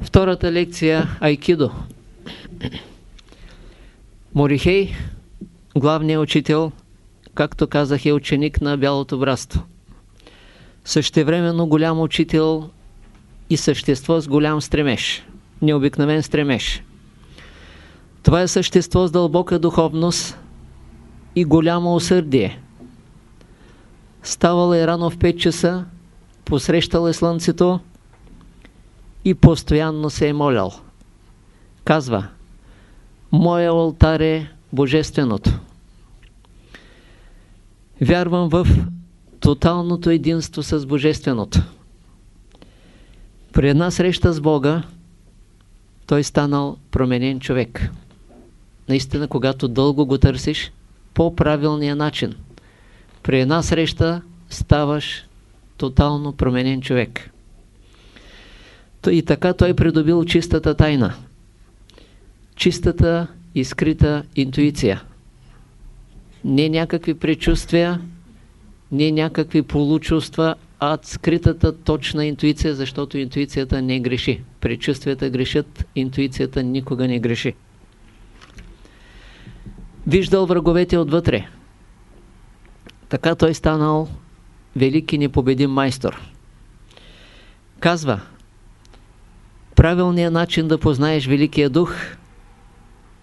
Втората лекция Айкидо. Морихей, главният учител, както казах, е ученик на Бялото братство. Същевременно голям учител и същество с голям стремеж, необикновен стремеж. Това е същество с дълбока духовност и голямо усърдие. Ставал е рано в 5 часа, посрещал е слънцето и постоянно се е молял. Казва, Моя алтар е Божественото. Вярвам в тоталното единство с Божественото. При една среща с Бога той станал променен човек. Наистина, когато дълго го търсиш, по правилния начин. При една среща ставаш тотално променен човек. И така той придобил чистата тайна. Чистата и скрита интуиция. Не някакви предчувствия, не някакви получувства, а скритата точна интуиция, защото интуицията не греши. Предчувствията грешат, интуицията никога не греши. Виждал враговете отвътре. Така той станал велики непобедим майстор. Казва, правилният начин да познаеш Великия Дух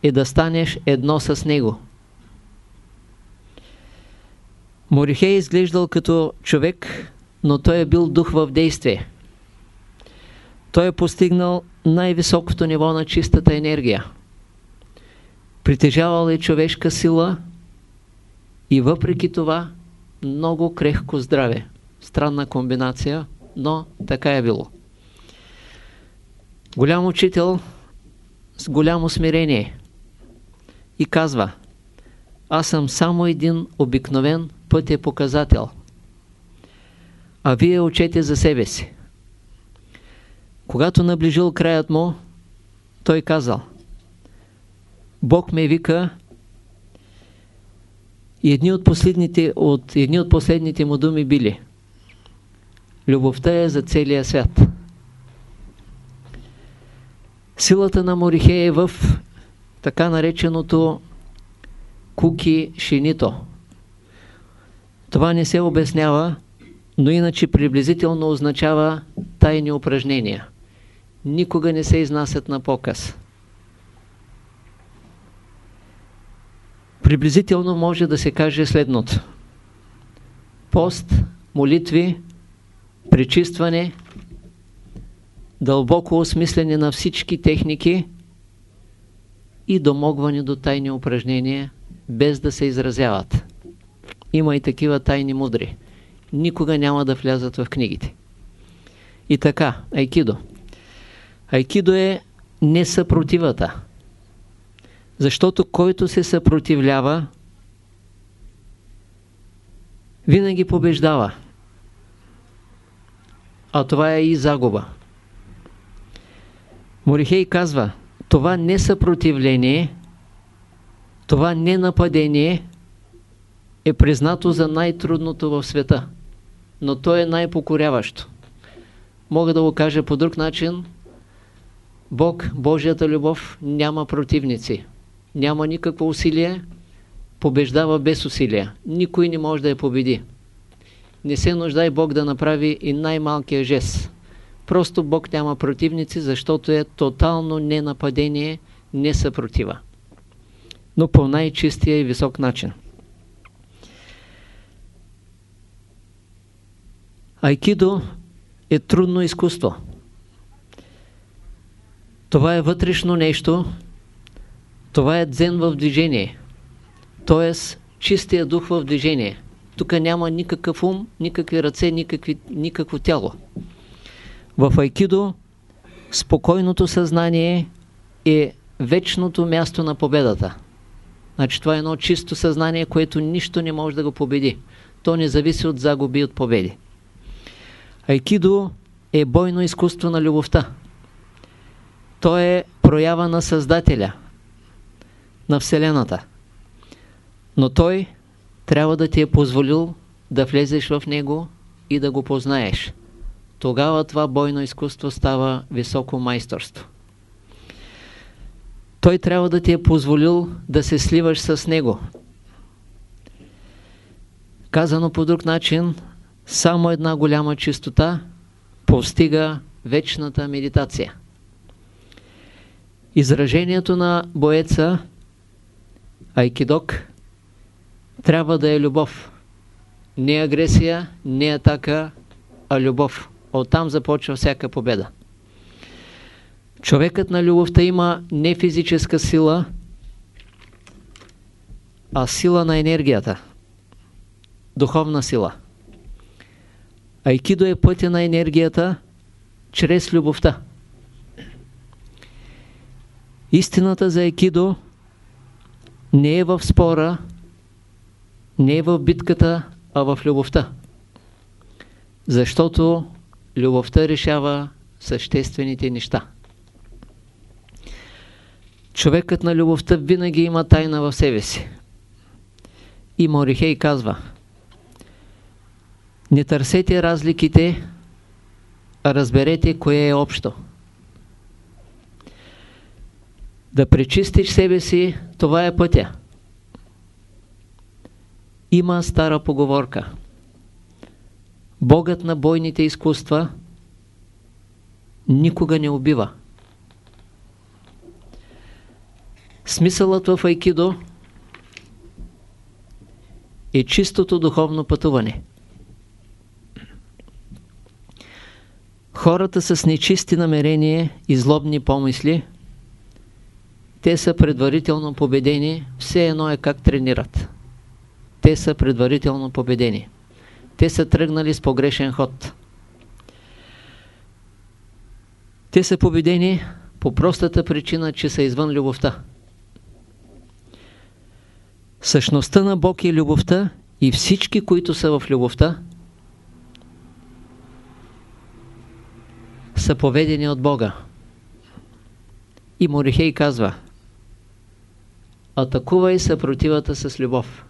е да станеш едно с Него. Морихей е изглеждал като човек, но той е бил дух в действие. Той е постигнал най-високото ниво на чистата енергия. Притежавал е човешка сила и въпреки това много крехко здраве. Странна комбинация, но така е било. Голям учител с голямо смирение и казва аз съм само един обикновен пътя показател, а вие учете за себе си. Когато наближил краят му, той казал Бог ме вика и едни от последните, от, едни от последните му думи били Любовта е за целия свят. Силата на Морихе е в така нареченото куки шинито. Това не се обяснява, но иначе приблизително означава тайни упражнения. Никога не се изнасят на показ. Приблизително може да се каже следното. Пост, молитви, пречистване, дълбоко осмислене на всички техники и домогване до тайни упражнения, без да се изразяват. Има и такива тайни мудри. Никога няма да влязат в книгите. И така, айкидо. Айкидо е несъпротивата. Защото който се съпротивлява, винаги побеждава. А това е и загуба. Морихей казва, това не съпротивление, това не нападение е признато за най-трудното в света, но то е най-покоряващо. Мога да го кажа по друг начин. Бог, Божията любов няма противници няма никакво усилие, побеждава без усилия. Никой не може да я победи. Не се нуждай Бог да направи и най-малкия жест. Просто Бог няма противници, защото е тотално ненападение, не съпротива. Но по най-чистия и висок начин. Айкидо е трудно изкуство. Това е вътрешно нещо, това е дзен в движение. Тоест, чистия дух в движение. Тук няма никакъв ум, никакви ръце, никакви, никакво тяло. В айкидо спокойното съзнание е вечното място на победата. Значи това е едно чисто съзнание, което нищо не може да го победи. То не зависи от загуби и от победи. Айкидо е бойно изкуство на любовта. То е проява на Създателя – на Вселената. Но той трябва да ти е позволил да влезеш в него и да го познаеш. Тогава това бойно изкуство става високо майсторство. Той трябва да ти е позволил да се сливаш с него. Казано по друг начин, само една голяма чистота постига вечната медитация. Изражението на боеца Айкидок трябва да е любов. Не агресия, не атака, а любов. Оттам започва всяка победа. Човекът на любовта има не физическа сила, а сила на енергията. Духовна сила. Айкидо е пътя на енергията чрез любовта. Истината за Айкидо не е в спора, не е в битката, а в любовта. Защото любовта решава съществените неща. Човекът на любовта винаги има тайна в себе си. И Морихей казва Не търсете разликите, а разберете кое е общо. Да пречистиш себе си, това е пътя. Има стара поговорка. Богът на бойните изкуства никога не убива. Смисълът в Айкидо е чистото духовно пътуване. Хората с нечисти намерения и злобни помисли, те са предварително победени, все едно е как тренират. Те са предварително победени. Те са тръгнали с погрешен ход. Те са победени по простата причина, че са извън любовта. Същността на Бог е любовта и всички, които са в любовта, са поведени от Бога. И Морихей казва Атакувай съпротивата с любов.